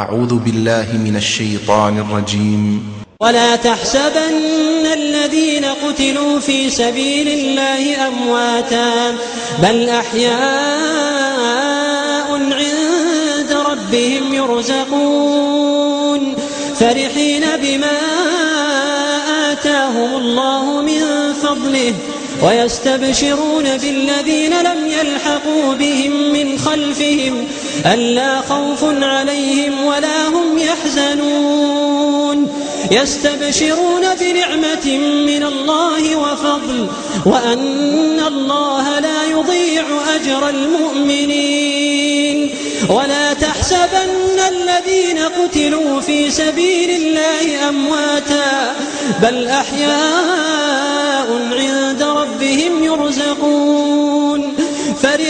أعوذ بالله من الشيطان الرجيم. ولا تحسبن الذين قتلوا في سبيل الله أمواتا بل أحياء عند ربهم يرزقون. فرحين بما آتاهم الله من فضله ويستبشرون بالذين لم يلحقوا بهم من خلفهم ألا خوف عليهم ولا هم يحزنون. يستبشرون بنعمة من الله وفضل وأن الله لا يضيع أجر المؤمنين. ولا تحسبن الذين قتلوا في سبيل الله أمواتا بل أحياء عند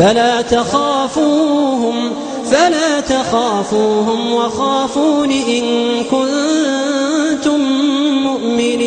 فلا تخافوهم فلا تخافوهم وخافون إن كنتم مؤمنين.